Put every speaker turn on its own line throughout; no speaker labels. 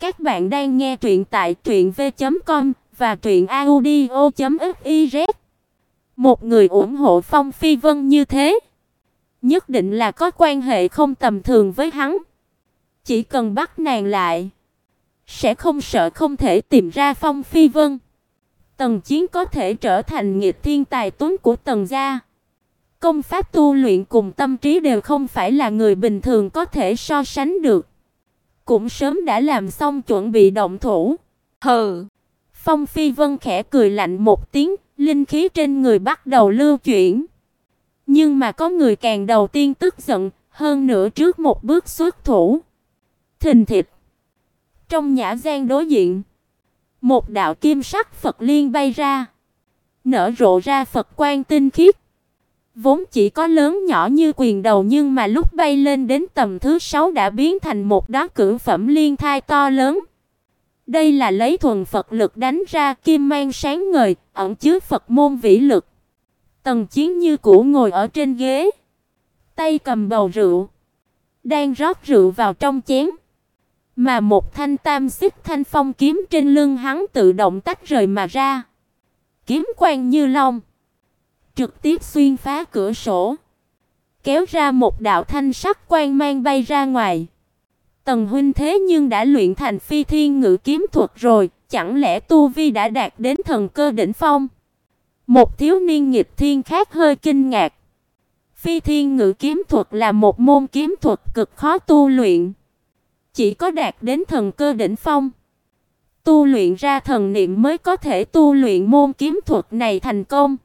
Các bạn đang nghe truyện tại truyệnv.com và truyệnaudio.fiz. Một người ủng hộ Phong Phi Vân như thế, nhất định là có quan hệ không tầm thường với hắn. Chỉ cần bắt nàng lại, sẽ không sợ không thể tìm ra Phong Phi Vân. Tần Chiến có thể trở thành nghịch thiên tài tuấn của Tần gia. Công pháp tu luyện cùng tâm trí đều không phải là người bình thường có thể so sánh được. Cũng sớm đã làm xong chuẩn bị động thủ. Hừ. Phong Phi Vân khẽ cười lạnh một tiếng, linh khí trên người bắt đầu lưu chuyển. Nhưng mà có người càng đầu tiên tức giận, hơn nữa trước một bước xuất thủ. Thình thịch. Trong nhã gian đối diện, một đạo kim sắc Phật liên bay ra, nở rộ ra Phật quang tinh khiết. Vốn chỉ có lớn nhỏ như quyền đầu nhưng mà lúc bay lên đến tầm thứ sáu đã biến thành một đóa cửu phẩm liên thai to lớn. Đây là lấy thuần Phật lực đánh ra kim mang sáng ngời, ẩn chứa Phật môn vĩ lực. Tần Chiến như cũ ngồi ở trên ghế, tay cầm bầu rượu, đang rót rượu vào trong chén. Mà một thanh tam xích thanh phong kiếm trên lưng hắn tự động tách rời mà ra. Kiếm quang như long, trực tiếp xuyên phá cửa sổ, kéo ra một đạo thanh sắc quang mang bay ra ngoài. Tần huynh thế nhưng đã luyện thành phi thiên ngự kiếm thuật rồi, chẳng lẽ tu vi đã đạt đến thần cơ đỉnh phong? Một thiếu niên nghịch thiên khác hơi kinh ngạc. Phi thiên ngự kiếm thuật là một môn kiếm thuật cực khó tu luyện, chỉ có đạt đến thần cơ đỉnh phong, tu luyện ra thần niệm mới có thể tu luyện môn kiếm thuật này thành công.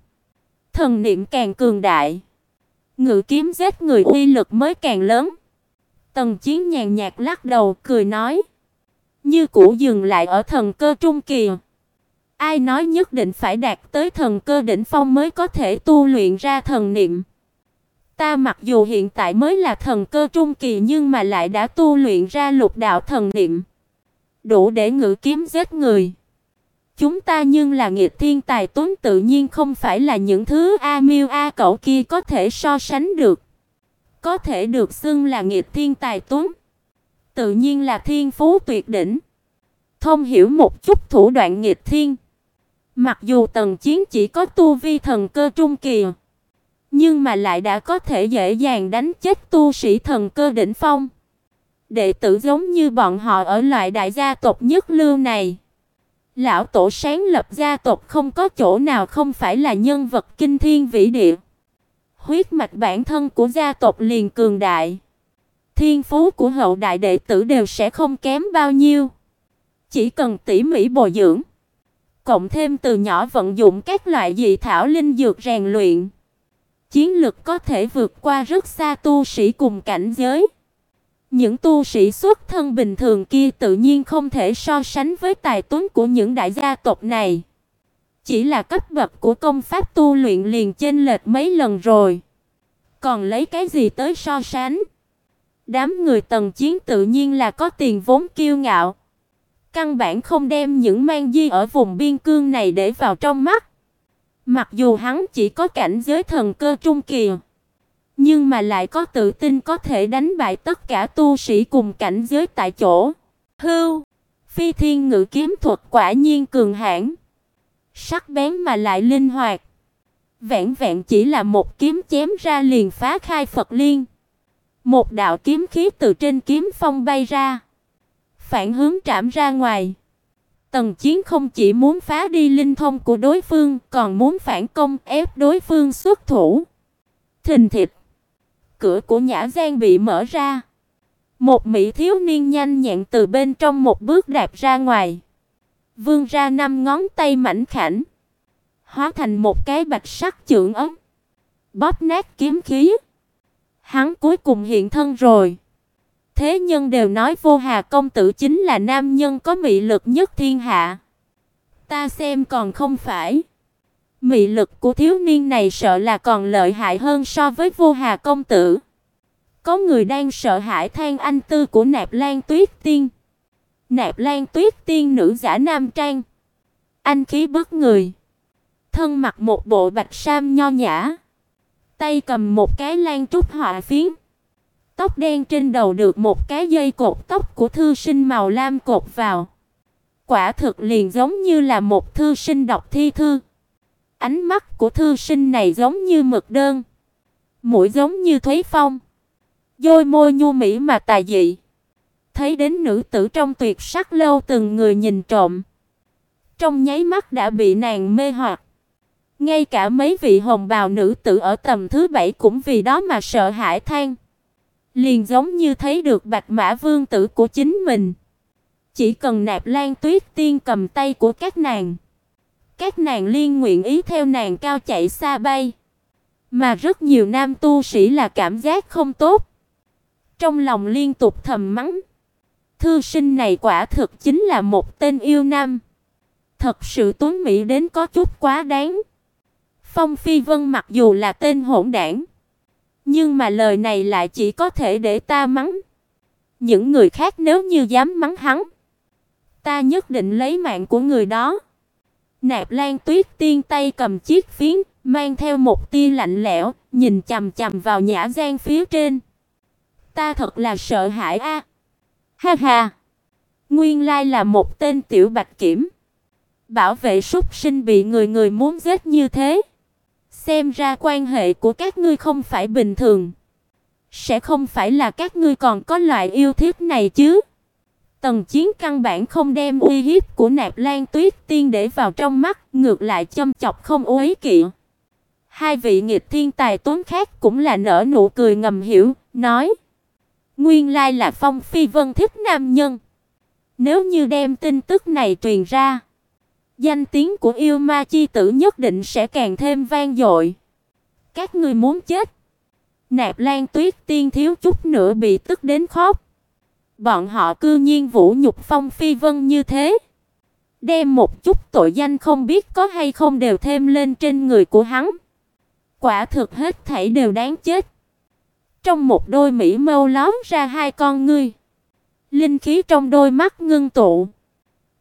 Thần niệm càng cường đại, ngự kiếm giết người uy lực mới càng lớn. Tần Chiến nhàn nhạt lắc đầu cười nói, như cũ dừng lại ở thần cơ trung kỳ. Ai nói nhất định phải đạt tới thần cơ đỉnh phong mới có thể tu luyện ra thần niệm? Ta mặc dù hiện tại mới là thần cơ trung kỳ nhưng mà lại đã tu luyện ra lục đạo thần niệm, đủ để ngự kiếm giết người. Chúng ta nhưng là nghiệt thiên tài tuấn tự nhiên không phải là những thứ A Miêu A cậu kia có thể so sánh được. Có thể được xưng là nghiệt thiên tài tuấn, tự nhiên là thiên phú tuyệt đỉnh. Thông hiểu một chút thủ đoạn nghiệt thiên. Mặc dù Tần Chiến chỉ có tu vi thần cơ trung kỳ, nhưng mà lại đã có thể dễ dàng đánh chết tu sĩ thần cơ đỉnh phong. Đệ tử giống như bọn họ ở loại đại gia tộc nhất lưu này, lão tổ sáng lập gia tộc không có chỗ nào không phải là nhân vật kinh thiên vĩ địa. Huyết mạch bản thân của gia tộc liền cường đại, thiên phú của hậu đại đệ tử đều sẽ không kém bao nhiêu. Chỉ cần tỉ mỉ bồi dưỡng, cộng thêm từ nhỏ vận dụng các loại dị thảo linh dược rèn luyện, chiến lực có thể vượt qua rất xa tu sĩ cùng cảnh giới. Những tu sĩ xuất thân bình thường kia tự nhiên không thể so sánh với tài tuấn của những đại gia tộc này. Chỉ là cấp bậc của công pháp tu luyện liền chênh lệch mấy lần rồi. Còn lấy cái gì tới so sánh? Đám người tầng chiến tự nhiên là có tiền vốn kiêu ngạo. Căn bản không đem những mang di ở vùng biên cương này để vào trong mắt. Mặc dù hắn chỉ có cảnh giới thần cơ trung kỳ, nhưng mà lại có tự tin có thể đánh bại tất cả tu sĩ cùng cảnh giới tại chỗ. Hưu, Phi Thiên Ngự kiếm thuật quả nhiên cường hãn, sắc bén mà lại linh hoạt. Vẹn vẹn chỉ là một kiếm chém ra liền phá khai Phật liên. Một đạo kiếm khí từ trên kiếm phong bay ra, phản hướng trảm ra ngoài. Tần Chiến không chỉ muốn phá đi linh thông của đối phương, còn muốn phản công ép đối phương xuất thủ. Thình thịch, cửa của nhã gian bị mở ra. Một mỹ thiếu niên nhanh nhẹn từ bên trong một bước đạp ra ngoài, vươn ra năm ngón tay mảnh khảnh, hóa thành một cái bạch sắc chưởng ấm, bóp nát kiếm khí. Hắn cuối cùng hiện thân rồi. Thế nhân đều nói Vô Hà công tử chính là nam nhân có mị lực nhất thiên hạ. Ta xem còn không phải. Mị lực của thiếu niên này sợ là còn lợi hại hơn so với Vô Hà công tử. Có người đang sợ hãi than anh tư của Nạp Lan Tuyết Tiên. Nạp Lan Tuyết Tiên nữ giả nam trang, anh khí bức người, thân mặc một bộ bạch sam nho nhã, tay cầm một cái lan trúc họa phiến Tóc đen trên đầu được một cái dây cột tóc của thư sinh màu lam cột vào. Quả thực liền giống như là một thư sinh đọc thi thư. Ánh mắt của thư sinh này giống như mực đơn, mũi giống như thúy phong, đôi môi nhu mỹ mà tà dị. Thấy đến nữ tử trong tuyệt sắc lâu từng người nhìn trộm, trong nháy mắt đã bị nàng mê hoặc. Ngay cả mấy vị hồng bào nữ tử ở tầm thứ bảy cũng vì đó mà sợ hãi than. Liền giống như thấy được Bạch Mã Vương tử của chính mình. Chỉ cần Nạp Lan Tuyết Tiên cầm tay của các nàng, các nàng liên nguyện ý theo nàng cao chạy xa bay. Mà rất nhiều nam tu sĩ là cảm giác không tốt. Trong lòng liên tục thầm mắng. Thư sinh này quả thực chính là một tên yêu nam. Thật sự tuấn mỹ đến có chút quá đáng. Phong Phi Vân mặc dù là tên hỗn đảng, nhưng mà lời này lại chỉ có thể để ta mắng. Những người khác nếu như dám mắng hắn, ta nhất định lấy mạng của người đó. Nạp Lan Tuyết Tiên tay cầm chiếc phiến, mang theo một tia lạnh lẽo, nhìn chằm chằm vào nhã gian phía trên. Ta thật là sợ hãi a. Ha ha. Nguyên lai là một tên tiểu bạch kiểm. Bảo vệ súc sinh bị người người muốn giết như thế. Xem ra quan hệ của các ngươi không phải bình thường. Sẽ không phải là các ngươi còn có loại yêu thiết này chứ? Tần Chiến căn bản không đem uy hiếp của Nạp Lan Tuyết Tiên để vào trong mắt, ngược lại châm chọc không uế kỵ. Hai vị nghịch thiên tài tốn khác cũng là nở nụ cười ngầm hiểu, nói: "Nguyên lai là Phong Phi Vân thích nam nhân. Nếu như đem tin tức này truyền ra, danh tiếng của yêu ma chi tử nhất định sẽ càng thêm vang dội. Các ngươi muốn chết?" Nạp Lan Tuyết Tiên thiếu chút nữa bị tức đến khóc. Bọn họ cư nhiên vũ nhục Phong Phi Vân như thế, đem một chút tội danh không biết có hay không đều thêm lên trên người của hắn. Quả thực hết thảy đều đáng chết. Trong một đôi mỹ mâu lóm ra hai con ngươi. Linh khí trong đôi mắt ngưng tụ,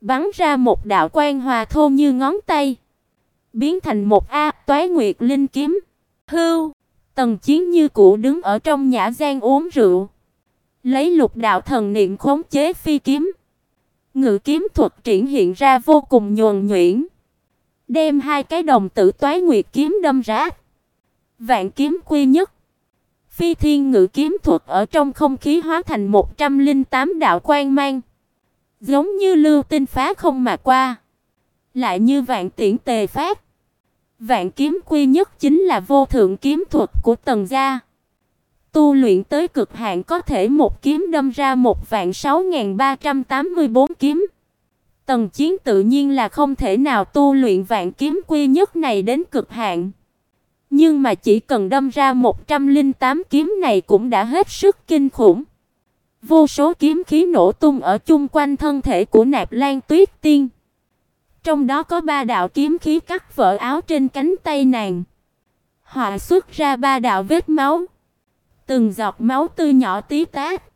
bắn ra một đạo quang hòa thô như ngón tay, biến thành một a toái nguyệt linh kiếm. Hưu, Tần Chiến như cũ đứng ở trong nhã gian uống rượu. Lấy lục đạo thần niệm khống chế phi kiếm. Ngự kiếm thuật triển hiện ra vô cùng nhuần nhuyễn. Đem hai cái đồng tử toái nguyệt kiếm đâm ra. Vạn kiếm quy nhất. Phi thiên ngự kiếm thuật ở trong không khí hóa thành 108 đạo quang mang. Giống như lưu tinh phá không mà qua. Lại như vạn tiễn tề phát. Vạn kiếm quy nhất chính là vô thượng kiếm thuật của tần gia. Tu luyện tới cực hạn có thể một kiếm đâm ra một vạn sáu ba trăm tám mươi bốn kiếm. Tần Chiến tự nhiên là không thể nào tu luyện vạn kiếm quy nhất này đến cực hạn. Nhưng mà chỉ cần đâm ra 108 kiếm này cũng đã hết sức kinh khủng. Vô số kiếm khí nổ tung ở chung quanh thân thể của Nạp Lan Tuyết Tiên. Trong đó có ba đạo kiếm khí cắt vỡ áo trên cánh tay nàng. Họa xuất ra ba đạo vết máu. Từng giọt máu tươi nhỏ tí tát.